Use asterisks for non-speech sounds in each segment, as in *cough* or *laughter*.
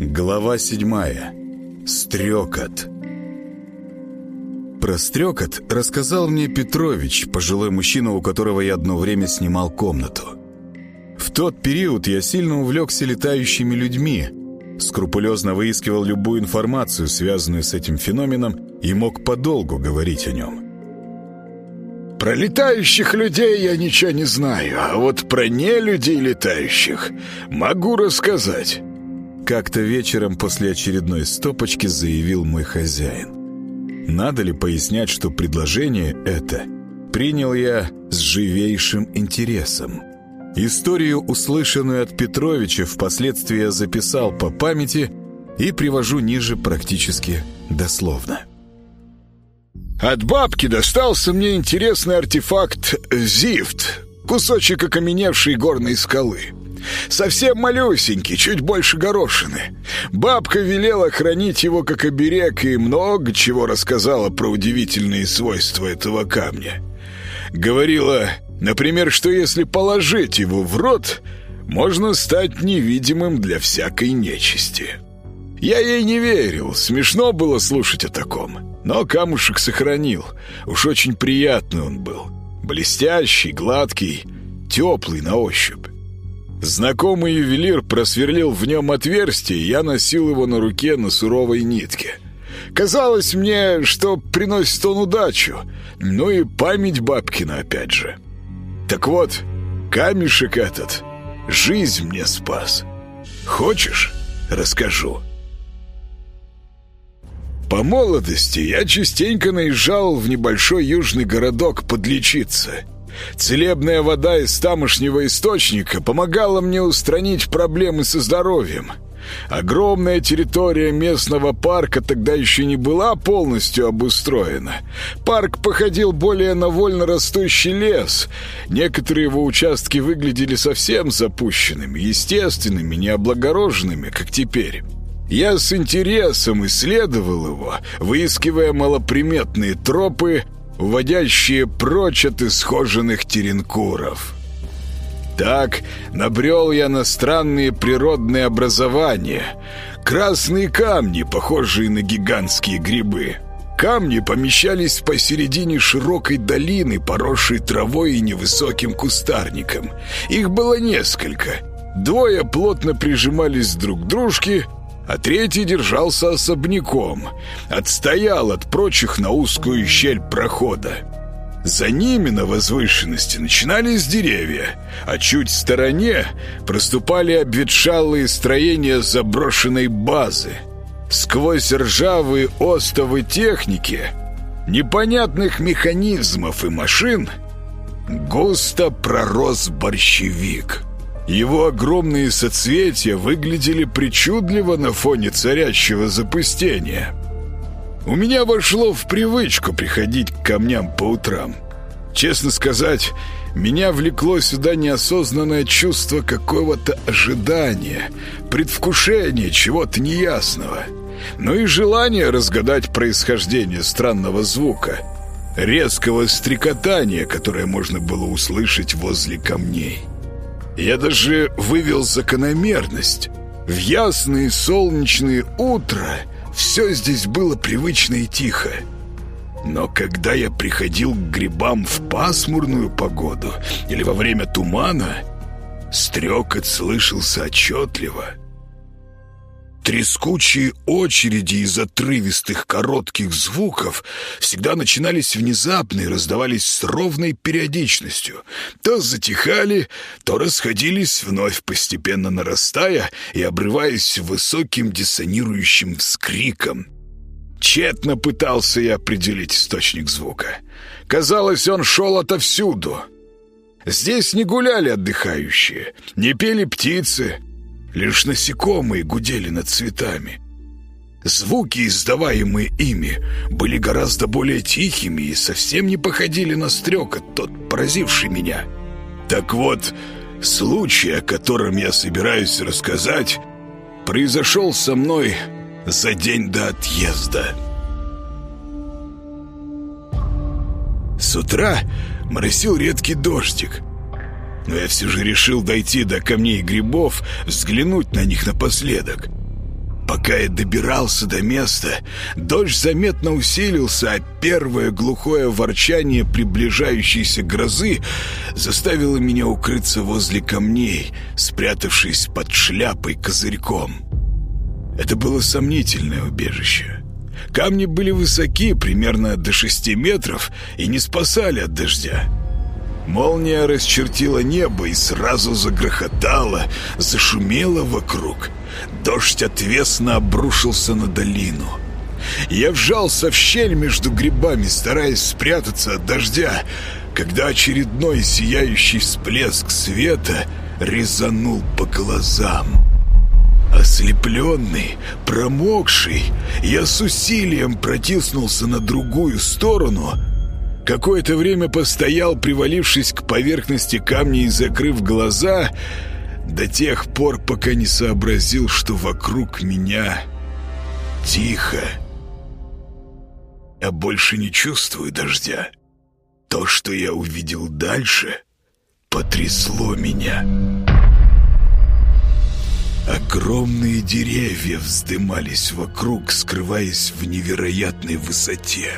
Глава седьмая. Стрекот. Про стрекот рассказал мне Петрович, пожилой мужчина, у которого я одно время снимал комнату. В тот период я сильно увлекся летающими людьми, скрупулезно выискивал любую информацию, связанную с этим феноменом, и мог подолгу говорить о нем. Про летающих людей я ничего не знаю, а вот про нелюдей летающих могу рассказать. Как-то вечером после очередной стопочки заявил мой хозяин. Надо ли пояснять, что предложение это принял я с живейшим интересом. Историю, услышанную от Петровича, впоследствии я записал по памяти и привожу ниже практически дословно. От бабки достался мне интересный артефакт «Зифт», кусочек окаменевшей горной скалы. Совсем малюсенький, чуть больше горошины. Бабка велела хранить его как оберег и много чего рассказала про удивительные свойства этого камня. Говорила, например, что если положить его в рот, можно стать невидимым для всякой нечисти. Я ей не верил, смешно было слушать о таком. Но камушек сохранил, уж очень приятный он был. Блестящий, гладкий, теплый на ощупь. Знакомый ювелир просверлил в нем отверстие, я носил его на руке на суровой нитке. Казалось мне, что приносит он удачу, ну и память бабкина опять же. Так вот, камешек этот жизнь мне спас. Хочешь, расскажу?» По молодости я частенько наезжал в небольшой южный городок подлечиться. Целебная вода из тамошнего источника помогала мне устранить проблемы со здоровьем. Огромная территория местного парка тогда еще не была полностью обустроена. Парк походил более на вольно растущий лес. Некоторые его участки выглядели совсем запущенными, естественными, необлагороженными, как теперь. Я с интересом исследовал его, выискивая малоприметные тропы, уводящие прочь от исхоженных теренкуров. Так набрел я на странные природные образования. Красные камни, похожие на гигантские грибы. Камни помещались посередине широкой долины, поросшей травой и невысоким кустарником. Их было несколько. Двое плотно прижимались друг к дружке, а третий держался особняком, отстоял от прочих на узкую щель прохода. За ними на возвышенности начинались деревья, а чуть в стороне проступали обветшалые строения заброшенной базы. Сквозь ржавые остовы техники, непонятных механизмов и машин густо пророс борщевик — его огромные соцветия выглядели причудливо на фоне царящего запустения. У меня вошло в привычку приходить к камням по утрам. Честно сказать, меня влекло сюда неосознанное чувство какого-то ожидания, предвкушения чего-то неясного, но и желание разгадать происхождение странного звука, резкого стрекотания, которое можно было услышать возле камней. Я даже вывел закономерность. В ясные солнечные утра все здесь было привычно и тихо. Но когда я приходил к грибам в пасмурную погоду или во время тумана, стрекот слышался отчетливо — Трескучие очереди из отрывистых коротких звуков всегда начинались внезапно и раздавались с ровной периодичностью. То затихали, то расходились, вновь постепенно нарастая и обрываясь высоким диссонирующим вскриком. Тщетно пытался я определить источник звука. Казалось, он шел отовсюду. Здесь не гуляли отдыхающие, не пели птицы, Лишь насекомые гудели над цветами. Звуки, издаваемые ими, были гораздо более тихими и совсем не походили на стрекот, тот поразивший меня. Так вот, случай, о котором я собираюсь рассказать, произошел со мной за день до отъезда. С утра моросил редкий дождик, но я все же решил дойти до камней грибов, взглянуть на них напоследок. Пока я добирался до места, дождь заметно усилился, а первое глухое ворчание приближающейся грозы заставило меня укрыться возле камней, спрятавшись под шляпой козырьком. Это было сомнительное убежище. Камни были высоки, примерно до шести метров, и не спасали от дождя. Молния расчертила небо и сразу загрохотала, зашумела вокруг. Дождь отвесно обрушился на долину. Я вжался в щель между грибами, стараясь спрятаться от дождя, когда очередной сияющий всплеск света резанул по глазам. Ослепленный, промокший, я с усилием протиснулся на другую сторону — Какое-то время постоял, привалившись к поверхности камня и закрыв глаза, до тех пор, пока не сообразил, что вокруг меня тихо. Я больше не чувствую дождя. То, что я увидел дальше, потрясло меня. Огромные деревья вздымались вокруг, скрываясь в невероятной высоте.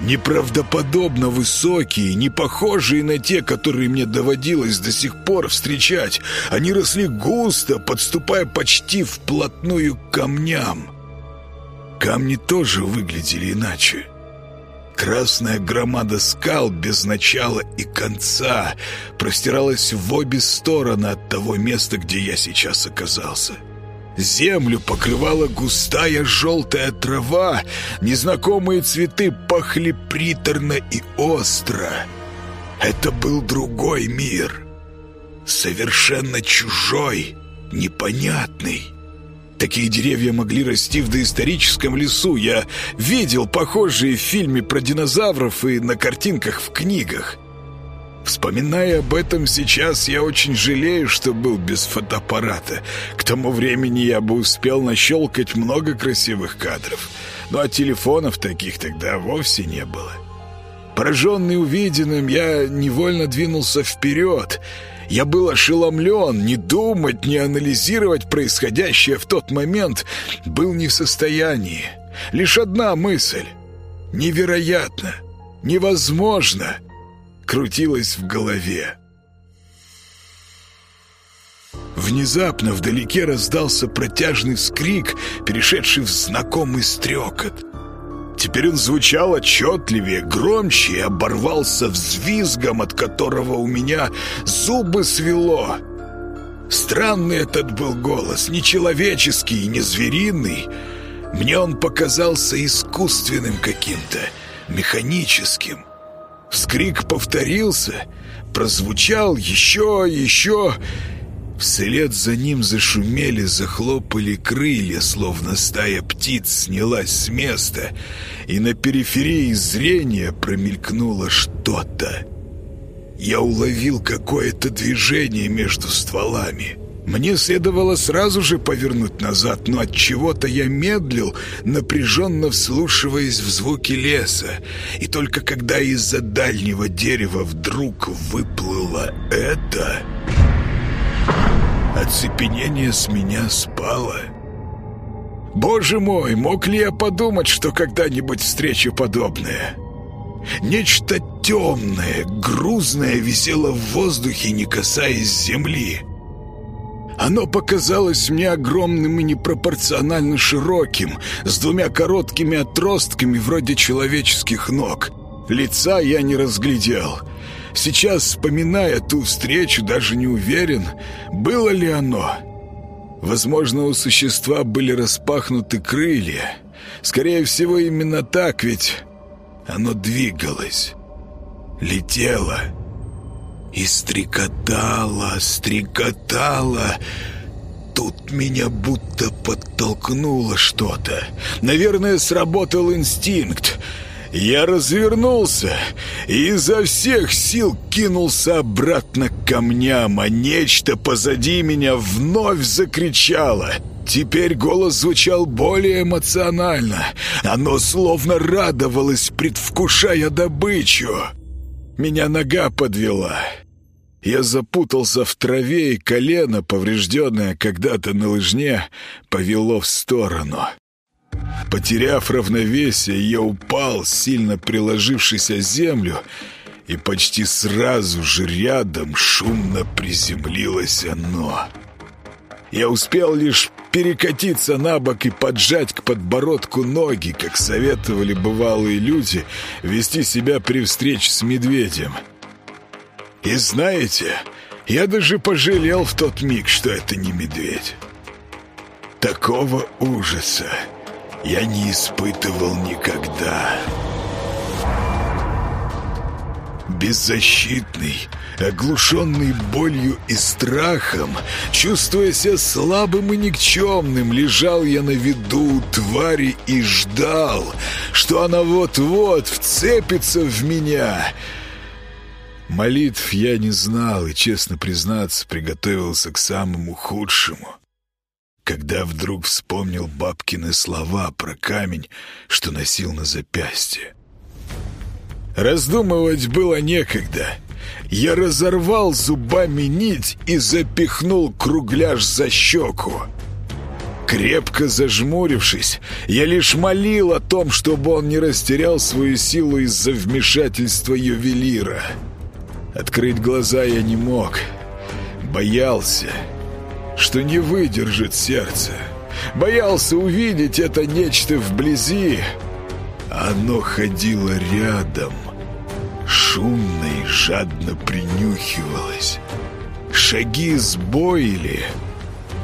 Неправдоподобно высокие, не похожие на те, которые мне доводилось до сих пор встречать. Они росли густо, подступая почти вплотную к камням. Камни тоже выглядели иначе. Красная громада скал без начала и конца простиралась в обе стороны от того места, где я сейчас оказался. — Землю покрывала густая желтая трава, незнакомые цветы пахли приторно и остро. Это был другой мир, совершенно чужой, непонятный. Такие деревья могли расти в доисторическом лесу. Я видел похожие в фильме про динозавров и на картинках в книгах. Вспоминая об этом сейчас, я очень жалею, что был без фотоаппарата. К тому времени я бы успел нащелкать много красивых кадров. Ну а телефонов таких тогда вовсе не было. Пораженный увиденным, я невольно двинулся вперед. Я был ошеломлен, не думать, не анализировать происходящее в тот момент был не в состоянии. Лишь одна мысль. Невероятно, невозможно — крутилось в голове. Внезапно вдалеке раздался протяжный вскрик, перешедший в знакомый стрекот. Теперь он звучал отчетливее, громче и оборвался взвизгом, от которого у меня зубы свело. Странный этот был голос, не человеческий, не звериный. Мне он показался искусственным каким-то, механическим. Вскрик повторился, прозвучал еще, еще. Вслед за ним зашумели, захлопали крылья, словно стая птиц снялась с места, и на периферии зрения промелькнуло что-то. Я уловил какое-то движение между стволами — мне следовало сразу же повернуть назад, но от чего-то я медлил, напряженно вслушиваясь в звуки леса. И только когда из-за дальнего дерева вдруг выплыло это, оцепенение с меня спало. Боже мой, мог ли я подумать, что когда-нибудь встречу подобное? Нечто темное, грузное висело в воздухе, не касаясь земли. Оно показалось мне огромным и непропорционально широким, с двумя короткими отростками вроде человеческих ног. Лица я не разглядел. Сейчас, вспоминая ту встречу, даже не уверен, было ли оно. Возможно, у существа были распахнуты крылья. Скорее всего, именно так, ведь оно двигалось, летело и стрекотала, стрекотала. Тут меня будто подтолкнуло что-то. Наверное, сработал инстинкт. Я развернулся и изо всех сил кинулся обратно к камням, а нечто позади меня вновь закричало. Теперь голос звучал более эмоционально. Оно словно радовалось, предвкушая добычу. Меня нога подвела. Я запутался в траве, и колено, поврежденное когда-то на лыжне, повело в сторону. Потеряв равновесие, я упал, сильно приложившись о землю, и почти сразу же рядом шумно приземлилось оно. Я успел лишь перекатиться на бок и поджать к подбородку ноги, как советовали бывалые люди вести себя при встрече с медведем. И знаете, я даже пожалел в тот миг, что это не медведь. Такого ужаса я не испытывал никогда. Беззащитный, оглушенный болью и страхом, чувствуя себя слабым и никчемным, лежал я на виду твари и ждал, что она вот-вот вцепится в меня. Молитв я не знал и, честно признаться, приготовился к самому худшему. Когда вдруг вспомнил бабкины слова про камень, что носил на запястье. Раздумывать было некогда. Я разорвал зубами нить и запихнул кругляш за щеку. Крепко зажмурившись, я лишь молил о том, чтобы он не растерял свою силу из-за вмешательства ювелира. Открыть глаза я не мог. Боялся, что не выдержит сердце. Боялся увидеть это нечто вблизи, оно ходило рядом, шумно и жадно принюхивалось. Шаги сбоили.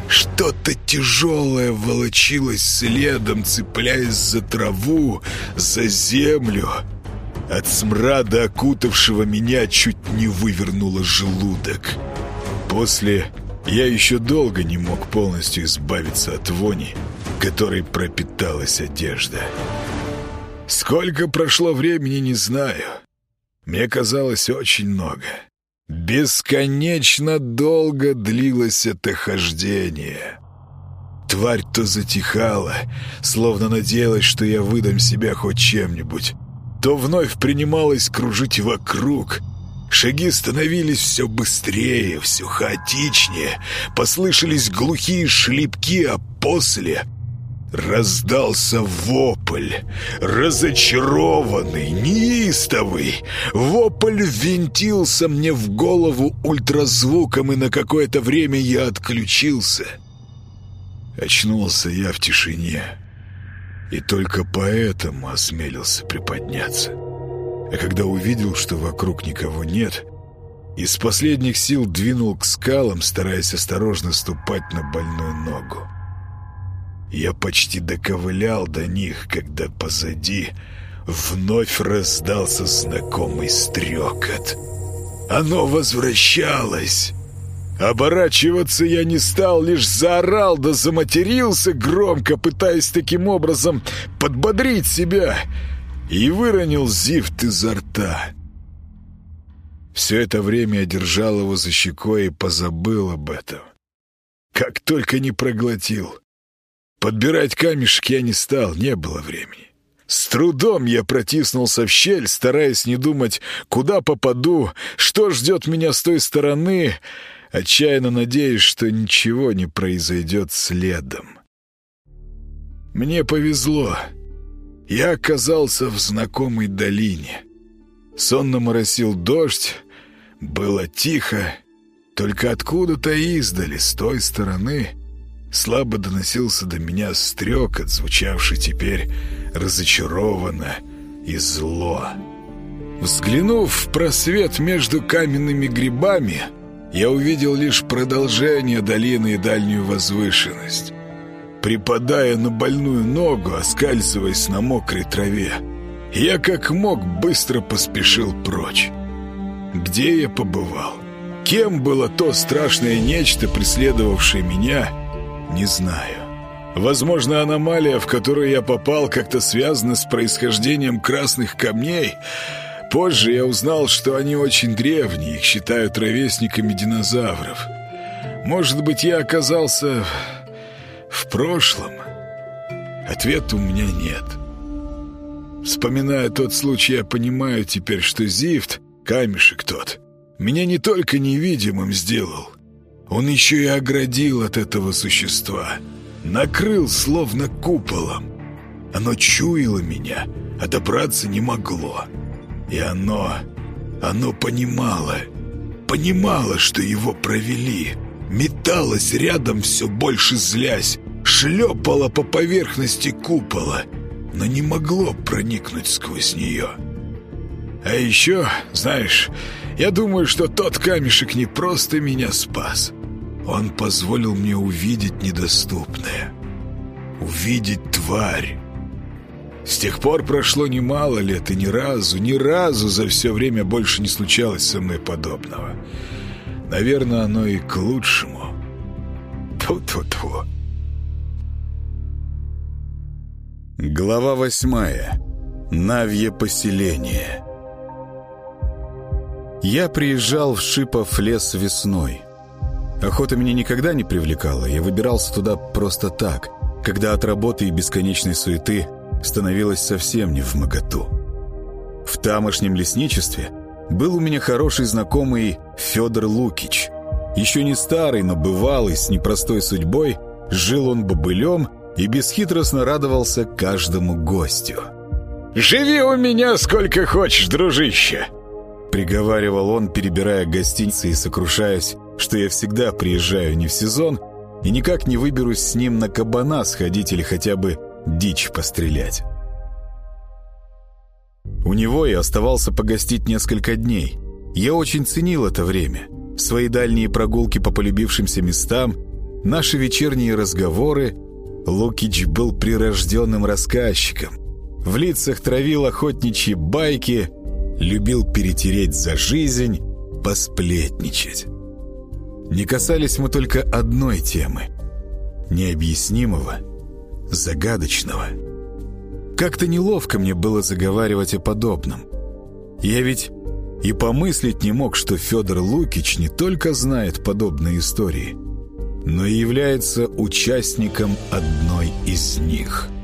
Что-то тяжелое волочилось следом, цепляясь за траву, за землю. От смрада, окутавшего меня, чуть не вывернуло желудок. После я еще долго не мог полностью избавиться от вони, которой пропиталась одежда. Сколько прошло времени, не знаю. Мне казалось очень много. Бесконечно долго длилось это хождение. Тварь то затихала, словно надеялась, что я выдам себя хоть чем-нибудь, то вновь принималась кружить вокруг. Шаги становились все быстрее, все хаотичнее, послышались глухие шлепки, а после Раздался вопль, разочарованный, неистовый. Вопль ввинтился мне в голову ультразвуком, и на какое-то время я отключился. Очнулся я в тишине, и только поэтому осмелился приподняться. А когда увидел, что вокруг никого нет, из последних сил двинул к скалам, стараясь осторожно ступать на больную ногу. Я почти доковылял до них, когда позади вновь раздался знакомый стрекот. Оно возвращалось. Оборачиваться я не стал, лишь заорал да заматерился громко, пытаясь таким образом подбодрить себя, и выронил зифт изо рта. Все это время я держал его за щекой и позабыл об этом. Как только не проглотил. Подбирать камешки я не стал, не было времени. С трудом я протиснулся в щель, стараясь не думать, куда попаду, что ждет меня с той стороны, отчаянно надеясь, что ничего не произойдет следом. Мне повезло. Я оказался в знакомой долине. Сонно моросил дождь, было тихо, только откуда-то издали, с той стороны, слабо доносился до меня стрекот, звучавший теперь разочарованно и зло. Взглянув в просвет между каменными грибами, я увидел лишь продолжение долины и дальнюю возвышенность. Припадая на больную ногу, оскальзываясь на мокрой траве, я как мог быстро поспешил прочь. Где я побывал? Кем было то страшное нечто, преследовавшее меня — не знаю. Возможно, аномалия, в которую я попал, как-то связана с происхождением красных камней. Позже я узнал, что они очень древние, их считают ровесниками динозавров. Может быть, я оказался в прошлом? Ответа у меня нет. Вспоминая тот случай, я понимаю теперь, что Зифт, камешек тот, меня не только невидимым сделал, он еще и оградил от этого существа, накрыл словно куполом. Оно чуяло меня, а добраться не могло. И оно, оно понимало, понимало, что его провели, металось рядом все больше злясь, шлепало по поверхности купола, но не могло проникнуть сквозь нее. А еще, знаешь, я думаю, что тот камешек не просто меня спас. Он позволил мне увидеть недоступное. Увидеть тварь. С тех пор прошло немало лет, и ни разу, ни разу за все время больше не случалось со мной подобного. Наверное, оно и к лучшему. Тьфу-тьфу-тьфу. Глава восьмая. Навье поселение. Я приезжал в Шипов лес весной. Охота меня никогда не привлекала, я выбирался туда просто так, когда от работы и бесконечной суеты становилось совсем не в моготу. В тамошнем лесничестве был у меня хороший знакомый Федор Лукич. Еще не старый, но бывалый, с непростой судьбой, жил он бобылем и бесхитростно радовался каждому гостю. «Живи у меня сколько хочешь, дружище!» Приговаривал он, перебирая гостиницы и сокрушаясь, что я всегда приезжаю не в сезон и никак не выберусь с ним на кабана сходить или хотя бы дичь пострелять. У него я оставался погостить несколько дней. Я очень ценил это время. Свои дальние прогулки по полюбившимся местам, наши вечерние разговоры. Лукич был прирожденным рассказчиком. В лицах травил охотничьи байки, любил перетереть за жизнь, посплетничать. Не касались мы только одной темы — необъяснимого, загадочного. Как-то неловко мне было заговаривать о подобном. Я ведь и помыслить не мог, что Федор Лукич не только знает подобные истории, но и является участником одной из них —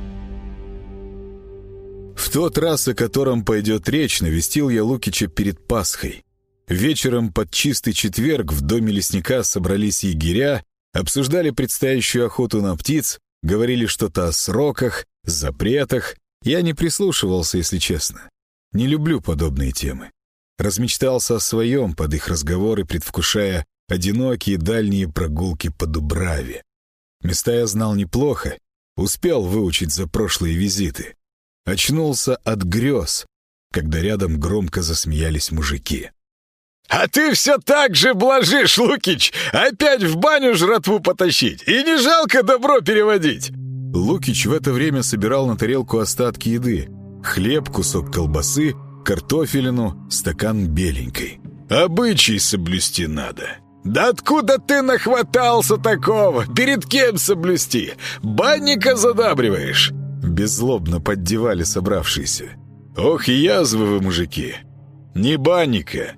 в тот раз, о котором пойдет речь, навестил я Лукича перед Пасхой. Вечером под чистый четверг в доме лесника собрались егеря, обсуждали предстоящую охоту на птиц, говорили что-то о сроках, запретах. Я не прислушивался, если честно. Не люблю подобные темы. Размечтался о своем под их разговоры, предвкушая одинокие дальние прогулки по Дубраве. Места я знал неплохо, успел выучить за прошлые визиты. Очнулся от грез, когда рядом громко засмеялись мужики. «А ты все так же блажишь, Лукич! Опять в баню жратву потащить! И не жалко добро переводить!» Лукич в это время собирал на тарелку остатки еды. Хлеб, кусок колбасы, картофелину, стакан беленькой. «Обычай соблюсти надо!» «Да откуда ты нахватался такого? Перед кем соблюсти? Банника задабриваешь!» Беззлобно поддевали собравшиеся. «Ох, язвы вы, мужики! Не банника!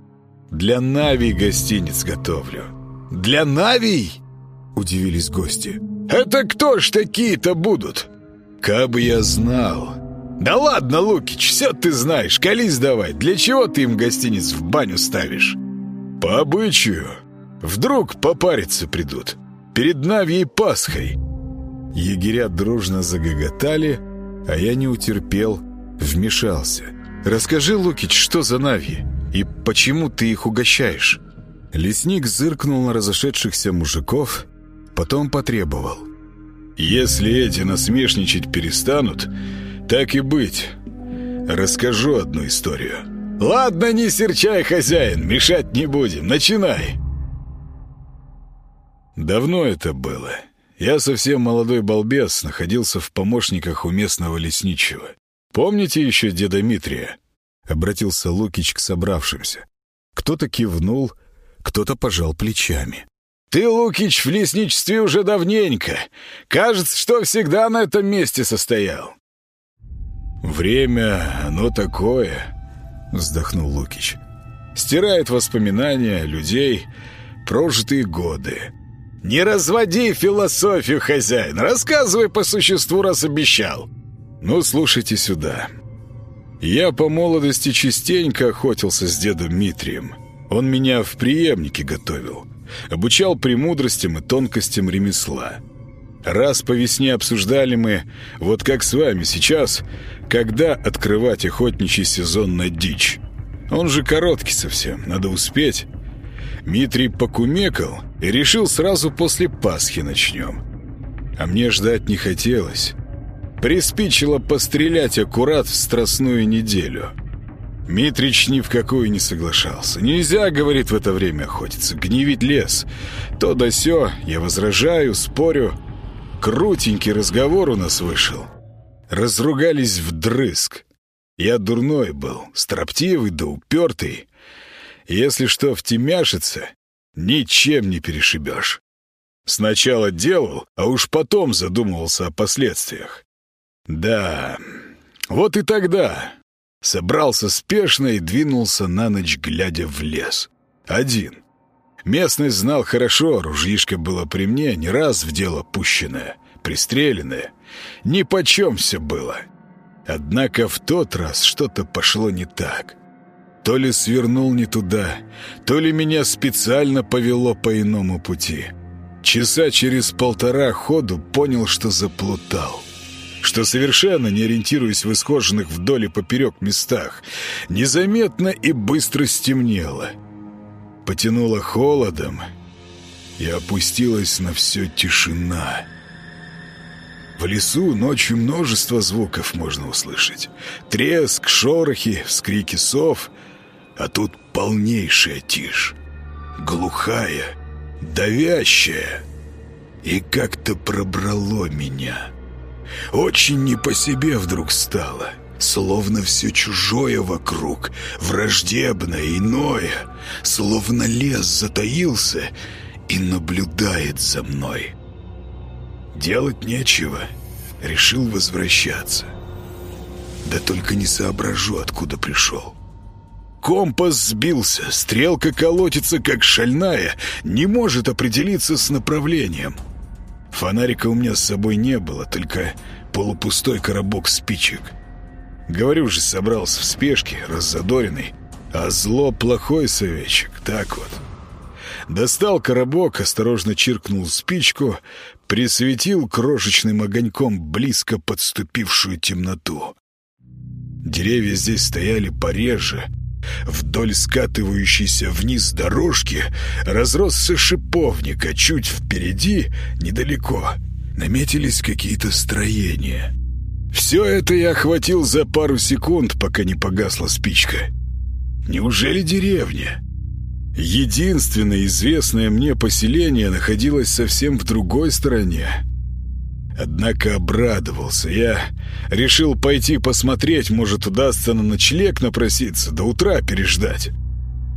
Для Навий гостиниц готовлю!» «Для Навий?» — удивились гости. «Это кто ж такие-то будут?» «Кабы я знал!» «Да ладно, Лукич, все ты знаешь, колись давай. Для чего ты им гостиниц в баню ставишь?» «По обычаю. Вдруг попариться придут. Перед Навьей Пасхой». Егеря дружно загоготали, а я не утерпел, вмешался. «Расскажи, Лукич, что за Нави и почему ты их угощаешь?» Лесник зыркнул на разошедшихся мужиков, потом потребовал. «Если эти насмешничать перестанут, так и быть. Расскажу одну историю». «Ладно, не серчай, хозяин, мешать не будем, начинай!» Давно это было. Я совсем молодой балбес, находился в помощниках у местного лесничего. Помните еще деда Митрия?» Обратился Лукич к собравшимся. Кто-то кивнул, кто-то пожал плечами. «Ты, Лукич, в лесничестве уже давненько. Кажется, что всегда на этом месте состоял». «Время, оно такое», — вздохнул Лукич. «Стирает воспоминания людей, прожитые годы. «Не разводи философию, хозяин! Рассказывай по существу, раз обещал!» «Ну, слушайте сюда. Я по молодости частенько охотился с дедом Митрием. Он меня в преемнике готовил, обучал премудростям и тонкостям ремесла. Раз по весне обсуждали мы, вот как с вами сейчас, когда открывать охотничий сезон на дичь. Он же короткий совсем, надо успеть. Митрий покумекал и решил сразу после Пасхи начнем. А мне ждать не хотелось. Приспичило пострелять аккурат в страстную неделю. Митрич ни в какую не соглашался. Нельзя, говорит, в это время охотиться, гневить лес. То да сё, я возражаю, спорю. Крутенький разговор у нас вышел. Разругались вдрызг. Я дурной был, строптивый да упертый. Если что втемяшится, ничем не перешибешь. Сначала делал, а уж потом задумывался о последствиях. Да, вот и тогда собрался спешно и двинулся на ночь, глядя в лес. Один. Местность знал хорошо, ружьишко было при мне, не раз в дело пущенное, пристреленное. Ни почем все было. Однако в тот раз что-то пошло не так. То ли свернул не туда, то ли меня специально повело по иному пути. Часа через полтора ходу понял, что заплутал что совершенно не ориентируясь в исхоженных вдоль и поперек местах, незаметно и быстро стемнело. Потянуло холодом, и опустилась на все тишина. В лесу ночью множество звуков можно услышать. Треск, шорохи, вскрики сов, а тут полнейшая тишь. Глухая, давящая. И как-то пробрало меня. Очень не по себе вдруг стало, словно все чужое вокруг, враждебное, иное, словно лес затаился и наблюдает за мной. Делать нечего, решил возвращаться. Да только не соображу, откуда пришел. Компас сбился, стрелка колотится, как шальная, не может определиться с направлением — Фонарика у меня с собой не было, только полупустой коробок спичек. Говорю же, собрался в спешке, раззадоренный, а зло плохой советчик, так вот. Достал коробок, осторожно чиркнул спичку, присветил крошечным огоньком близко подступившую темноту. Деревья здесь стояли пореже, Вдоль скатывающейся вниз дорожки разросся шиповник, а чуть впереди, недалеко, наметились какие-то строения. Все это я охватил за пару секунд, пока не погасла спичка. Неужели деревня? Единственное известное мне поселение находилось совсем в другой стороне. Однако обрадовался я. Решил пойти посмотреть, может, удастся на ночлег напроситься, до утра переждать.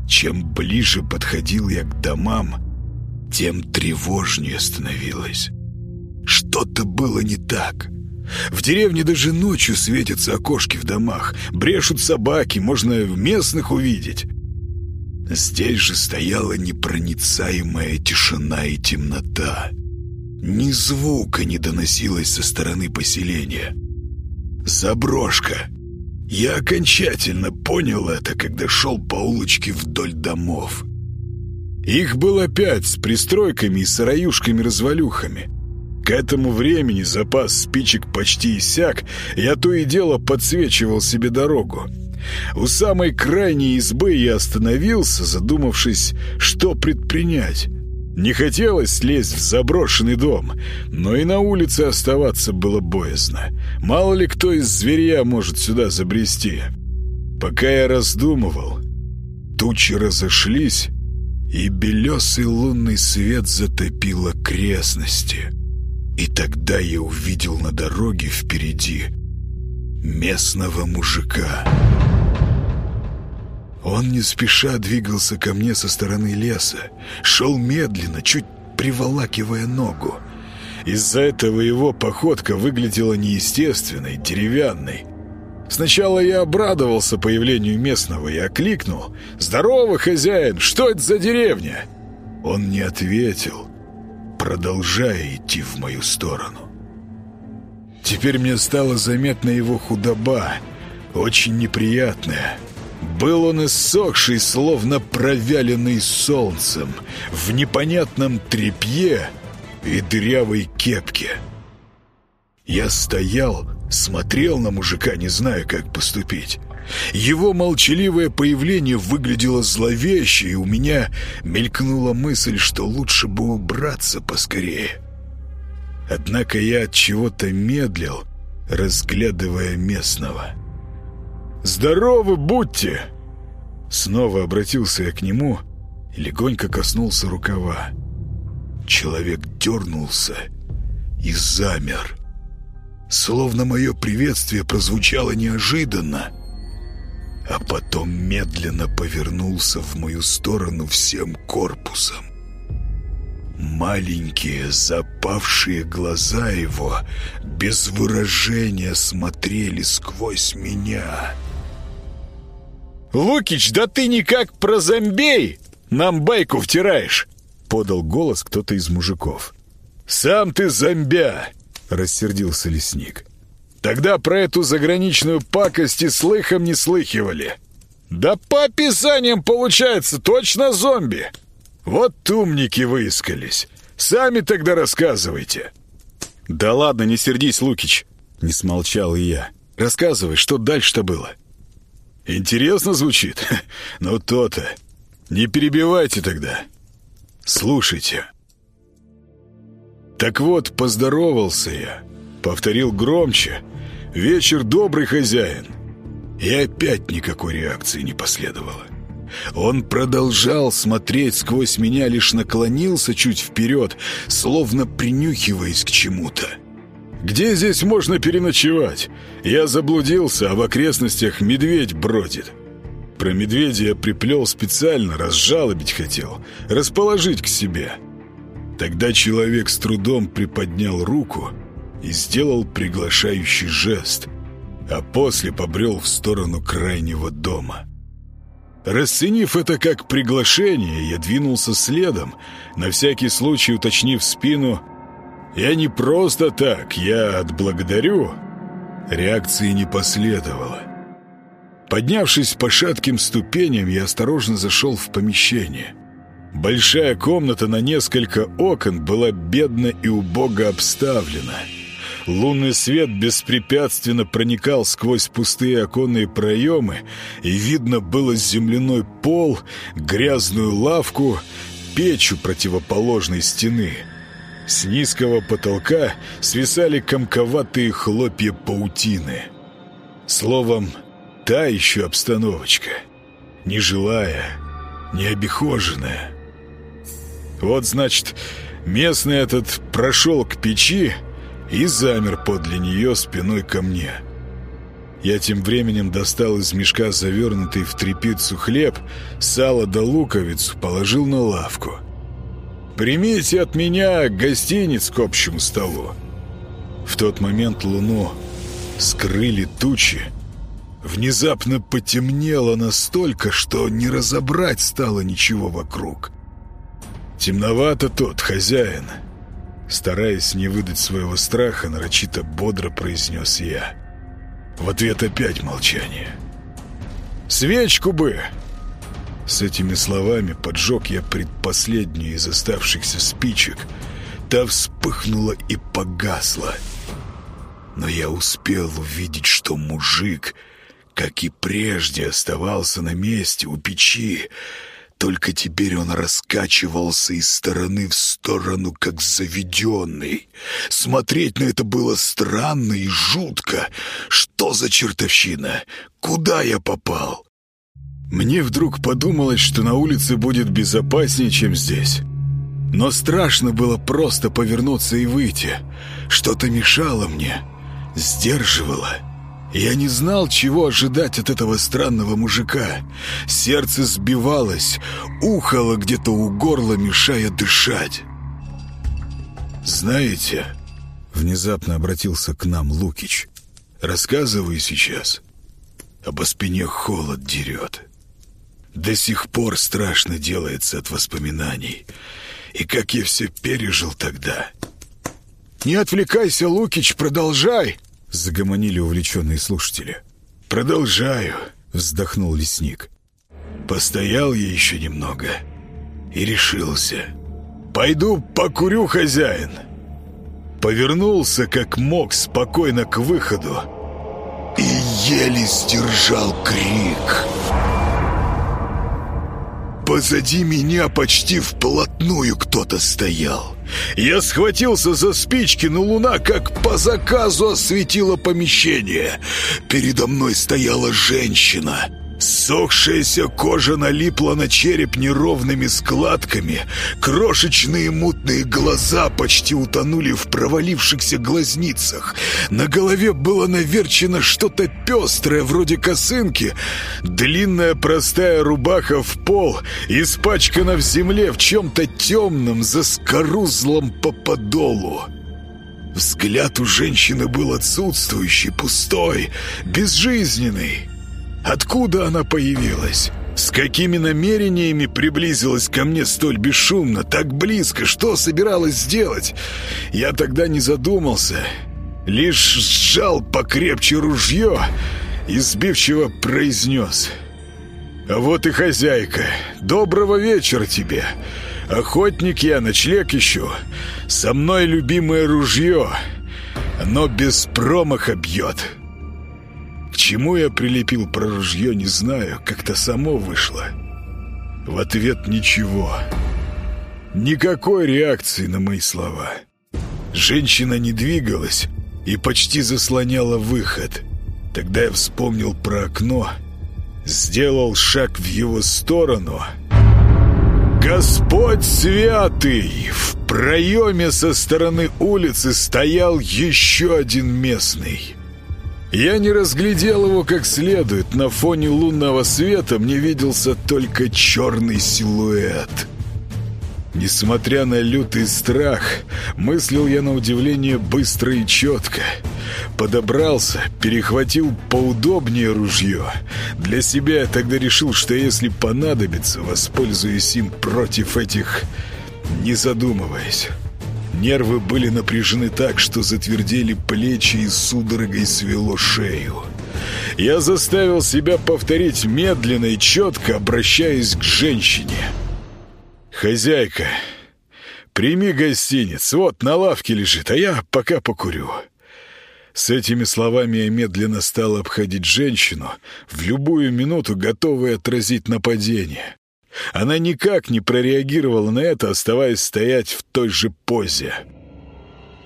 Чем ближе подходил я к домам, тем тревожнее становилось. Что-то было не так. В деревне даже ночью светятся окошки в домах, брешут собаки, можно местных увидеть. Здесь же стояла непроницаемая тишина и темнота. Ни звука не доносилось со стороны поселения. Заброшка. Я окончательно понял это, когда шел по улочке вдоль домов. Их было пять с пристройками и сыроюшками-развалюхами. К этому времени запас спичек почти иссяк, я то и дело подсвечивал себе дорогу. У самой крайней избы я остановился, задумавшись, что предпринять. Не хотелось слезть в заброшенный дом, но и на улице оставаться было боязно. Мало ли кто из зверя может сюда забрести. Пока я раздумывал, тучи разошлись, и белесый лунный свет затопил окрестности. И тогда я увидел на дороге впереди местного мужика. Он не спеша двигался ко мне со стороны леса, шел медленно, чуть приволакивая ногу. Из-за этого его походка выглядела неестественной, деревянной. Сначала я обрадовался появлению местного и окликнул «Здорово, хозяин! Что это за деревня?» Он не ответил, продолжая идти в мою сторону. Теперь мне стала заметна его худоба, очень неприятная – Был он иссохший, словно провяленный солнцем, в непонятном тряпье и дырявой кепке. Я стоял, смотрел на мужика, не зная, как поступить. Его молчаливое появление выглядело зловеще, и у меня мелькнула мысль, что лучше бы убраться поскорее. Однако я от чего-то медлил, разглядывая местного. «Здоровы будьте!» Снова обратился я к нему и легонько коснулся рукава. Человек дернулся и замер. Словно мое приветствие прозвучало неожиданно, а потом медленно повернулся в мою сторону всем корпусом. Маленькие запавшие глаза его без выражения смотрели сквозь меня. «Лукич, да ты никак про зомбей нам байку втираешь!» Подал голос кто-то из мужиков. «Сам ты зомбя!» Рассердился лесник. «Тогда про эту заграничную пакость и слыхом не слыхивали!» «Да по описаниям получается точно зомби!» «Вот умники выискались! Сами тогда рассказывайте!» «Да ладно, не сердись, Лукич!» Не смолчал и я. «Рассказывай, что дальше-то было?» «Интересно звучит? *laughs* Ну то-то! Не перебивайте тогда! Слушайте!» Так вот, поздоровался я, повторил громче. «Вечер добрый, хозяин!» И опять никакой реакции не последовало. Он продолжал смотреть сквозь меня, лишь наклонился чуть вперед, словно принюхиваясь к чему-то. «Где здесь можно переночевать? Я заблудился, а в окрестностях медведь бродит». Про медведя я приплел специально, разжалобить хотел, расположить к себе. Тогда человек с трудом приподнял руку и сделал приглашающий жест, а после побрел в сторону крайнего дома. Расценив это как приглашение, я двинулся следом, на всякий случай уточнив спину «Я не просто так, я отблагодарю». Реакции не последовало. Поднявшись по шатким ступеням, я осторожно зашел в помещение. Большая комната на несколько окон была бедно и убого обставлена. Лунный свет беспрепятственно проникал сквозь пустые оконные проемы, и видно было земляной пол, грязную лавку, печь у противоположной стены. С низкого потолка свисали комковатые хлопья паутины. Словом, та еще обстановочка. Нежилая, необихоженная. Вот, значит, местный этот прошел к печи и замер подле нее спиной ко мне. Я тем временем достал из мешка завернутый в тряпицу хлеб, сало да луковицу положил на лавку. «Примите от меня гостиниц к общему столу». В тот момент луну скрыли тучи. Внезапно потемнело настолько, что не разобрать стало ничего вокруг. «Темновато тот, хозяин!» Стараясь не выдать своего страха, нарочито бодро произнес я. В ответ опять молчание. «Свечку бы!» С этими словами поджег я предпоследнюю из оставшихся спичек. Та вспыхнула и погасла. Но я успел увидеть, что мужик, как и прежде, оставался на месте у печи, только теперь он раскачивался из стороны в сторону, как заведенный. Смотреть на это было странно и жутко. Что за чертовщина? Куда я попал? Мне вдруг подумалось, что на улице будет безопаснее, чем здесь. Но страшно было просто повернуться и выйти. Что-то мешало мне, сдерживало. Я не знал, чего ожидать от этого странного мужика. Сердце сбивалось, ухало где-то у горла, мешая дышать. «Знаете...» — внезапно обратился к нам Лукич. «Рассказываю сейчас. Обо спине холод дерет. До сих пор страшно делается от воспоминаний. И как я все пережил тогда...» «Не отвлекайся, Лукич, продолжай!» Загомонили увлеченные слушатели. «Продолжаю. — вздохнул лесник. «Постоял я еще немного и решился. Пойду покурю, хозяин». Повернулся, как мог, спокойно к выходу и еле сдержал крик. Позади меня почти вплотную кто-то стоял. Я схватился за спички, но луна как по заказу осветила помещение. Передо мной стояла женщина. Сохшаяся кожа налипла на череп неровными складками. Крошечные мутные глаза почти утонули в провалившихся глазницах. На голове было наверчено что-то пестрое, вроде косынки. Длинная простая рубаха в пол, испачкана в земле в чем-то темном, заскорузлом по подолу. Взгляд у женщины был отсутствующий, пустой, безжизненный. Откуда она появилась? С какими намерениями приблизилась ко мне столь бесшумно, так близко? Что собиралась сделать? Я тогда не задумался. Лишь сжал покрепче ружье и сбивчиво произнес. «А вот и хозяйка. Доброго вечера тебе. Охотник я, ночлег ищу. Со мной любимое ружье. Оно без промаха бьет». Чему я прилепил про ружье, не знаю, как-то само вышло. В ответ ничего. Никакой реакции на мои слова. Женщина не двигалась и почти заслоняла выход. Тогда я вспомнил про окно, сделал шаг в его сторону. Господь святый! В проеме со стороны улицы стоял еще один местный. Я не разглядел его как следует. На фоне лунного света мне виделся только черный силуэт. Несмотря на лютый страх, мыслил я на удивление быстро и четко. Подобрался, перехватил поудобнее ружье. Для себя я тогда решил, что если понадобится, воспользуюсь им против этих, не задумываясь. Нервы были напряжены так, что затвердели плечи и судорогой свело шею. Я заставил себя повторить медленно и четко, обращаясь к женщине. «Хозяйка, прими гостиниц, вот на лавке лежит, а я пока покурю». С этими словами я медленно стал обходить женщину, в любую минуту готовый отразить нападение. Она никак не прореагировала на это, оставаясь стоять в той же позе.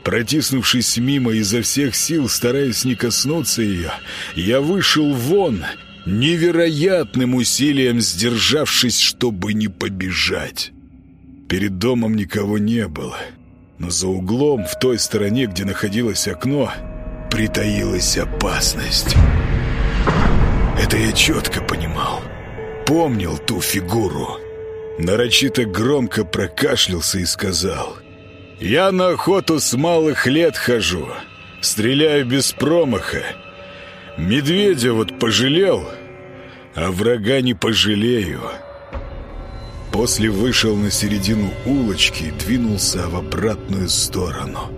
Протиснувшись мимо изо всех сил, стараясь не коснуться ее, я вышел вон, невероятным усилием сдержавшись, чтобы не побежать. Перед домом никого не было, но за углом, в той стороне, где находилось окно, притаилась опасность. Это я четко понимал помнил ту фигуру. Нарочито громко прокашлялся и сказал. «Я на охоту с малых лет хожу, стреляю без промаха. Медведя вот пожалел, а врага не пожалею». После вышел на середину улочки и двинулся в обратную сторону.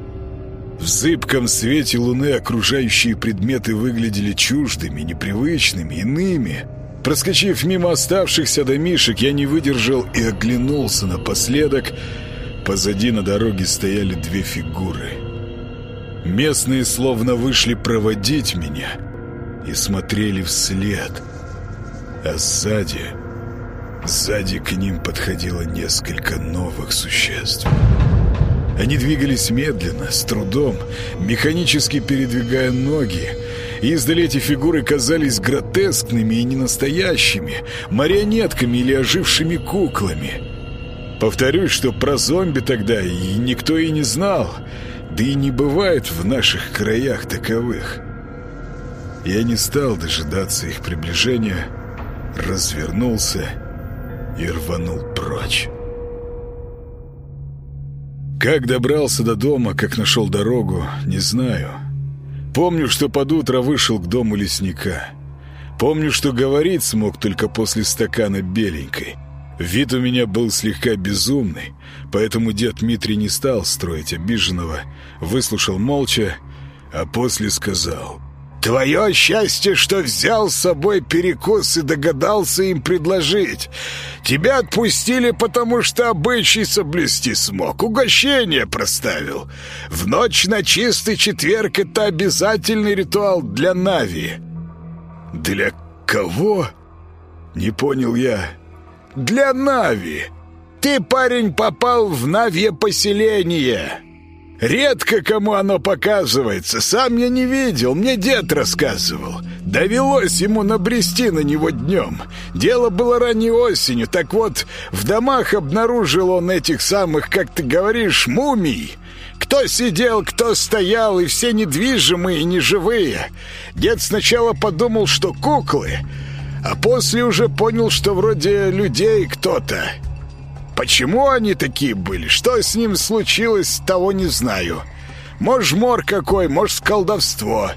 В зыбком свете луны окружающие предметы выглядели чуждыми, непривычными, иными — Проскочив мимо оставшихся домишек, я не выдержал и оглянулся напоследок. Позади на дороге стояли две фигуры. Местные словно вышли проводить меня и смотрели вслед. А сзади... Сзади к ним подходило несколько новых существ. Они двигались медленно, с трудом, механически передвигая ноги, Издали эти фигуры казались гротескными и ненастоящими, марионетками или ожившими куклами. Повторюсь, что про зомби тогда и никто и не знал, да и не бывает в наших краях таковых. Я не стал дожидаться их приближения, развернулся и рванул прочь. Как добрался до дома, как нашел дорогу, не знаю. Помню, что под утро вышел к дому лесника. Помню, что говорить смог только после стакана беленькой. Вид у меня был слегка безумный, поэтому дед Дмитрий не стал строить обиженного, выслушал молча, а после сказал Твое счастье, что взял с собой перекус и догадался им предложить. Тебя отпустили, потому что обычай соблюсти смог, угощение проставил. В ночь на чистый четверг это обязательный ритуал для Нави. Для кого? Не понял я. Для Нави. Ты, парень, попал в Навье поселение. Редко кому оно показывается. Сам я не видел, мне дед рассказывал. Довелось ему набрести на него днем. Дело было ранней осенью. Так вот, в домах обнаружил он этих самых, как ты говоришь, мумий. Кто сидел, кто стоял, и все недвижимые и неживые. Дед сначала подумал, что куклы, а после уже понял, что вроде людей кто-то. Почему они такие были? Что с ним случилось, того не знаю. Может, мор какой, может, колдовство.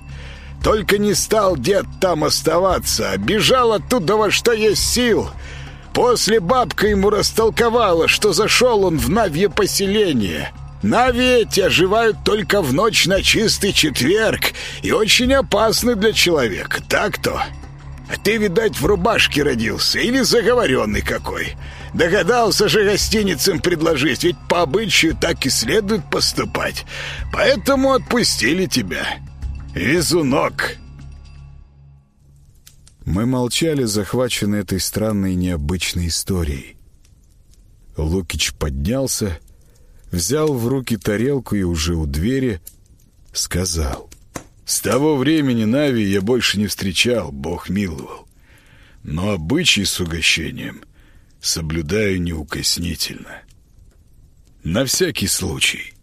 Только не стал дед там оставаться, а бежал оттуда во что есть сил. После бабка ему растолковала, что зашел он в Навье поселение. Нави эти оживают только в ночь на чистый четверг и очень опасны для человека, так-то. А ты, видать, в рубашке родился или заговоренный какой. Догадался же гостиницам предложить, ведь по обычаю так и следует поступать. Поэтому отпустили тебя. Везунок. Мы молчали, захваченные этой странной необычной историей. Лукич поднялся, взял в руки тарелку и уже у двери сказал. «С того времени Нави я больше не встречал, Бог миловал. Но обычай с угощением соблюдаю неукоснительно. На всякий случай.